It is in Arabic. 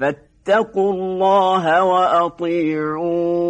فاتقوا الله وأطيعون